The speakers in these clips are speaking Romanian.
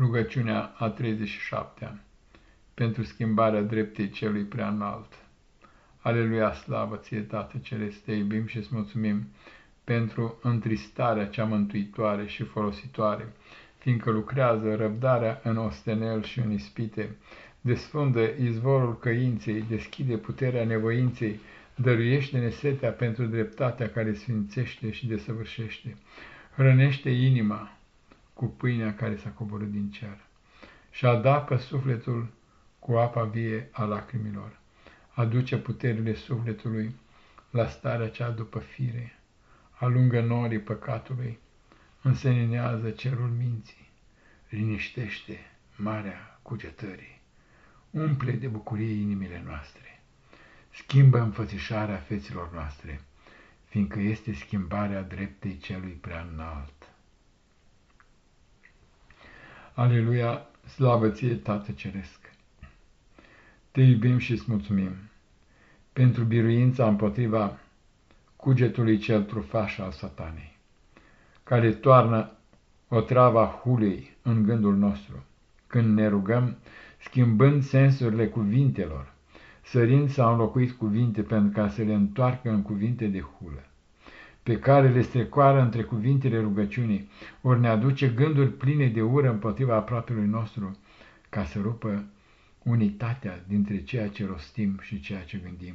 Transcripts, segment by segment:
Rugăciunea a 37-a pentru schimbarea dreptei celui prea înalt. Aleluia, slavă ție, Tată Ceresc, te iubim și îți mulțumim pentru întristarea cea mântuitoare și folositoare, fiindcă lucrează răbdarea în ostenel și în ispite, desfundă izvorul căinței, deschide puterea nevoinței, dăruiește-ne setea pentru dreptatea care sfințește și desăvârșește, hrănește inima, cu pâinea care s-a coborât din cer. Și adacă sufletul cu apa vie a lacrimilor, aduce puterile sufletului la starea cea după fire, alungă norii păcatului, înseninează cerul minții, liniștește marea cugetării, umple de bucurie inimile noastre, schimbă înfățișarea feților noastre, fiindcă este schimbarea dreptei celui prea înalt. Aleluia, slavă ție, Tată Ceresc! Te iubim și îți mulțumim pentru biruința împotriva cugetului cel trufaș al satanei, care toarnă o trava hulei în gândul nostru, când ne rugăm, schimbând sensurile cuvintelor, sărind sau înlocuit cuvinte pentru ca să le întoarcă în cuvinte de hulă pe care le strecoară între cuvintele rugăciunii, ori ne aduce gânduri pline de ură împotriva aproapelui nostru, ca să rupă unitatea dintre ceea ce rostim și ceea ce gândim.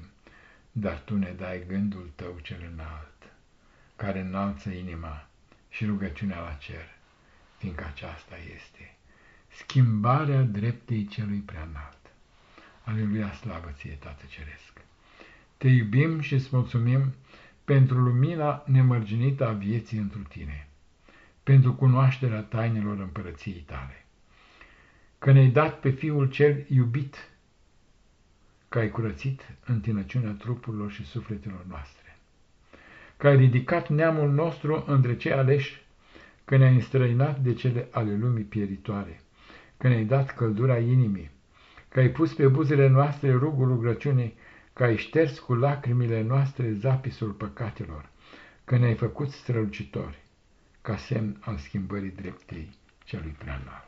Dar tu ne dai gândul tău cel înalt, care înalță inima și rugăciunea la cer, fiindcă aceasta este schimbarea dreptei celui prea înalt. Aleluia, slavă ție, Tată Ceresc! Te iubim și îți mulțumim pentru lumina nemărginită a vieții întru tine, pentru cunoașterea tainelor împărăției tale, că ne-ai dat pe Fiul cel iubit, că ai curățit întinăciunea trupurilor și sufletelor noastre, că ai ridicat neamul nostru între cei aleși, că ne-ai înstrăinat de cele ale lumii pieritoare, că ne-ai dat căldura inimii, că ai pus pe buzele noastre rugul rugăciunii, că ai șters cu lacrimile noastre zapisul păcatelor, că ne-ai făcut strălucitori, ca semn al schimbării dreptei celui preanalt.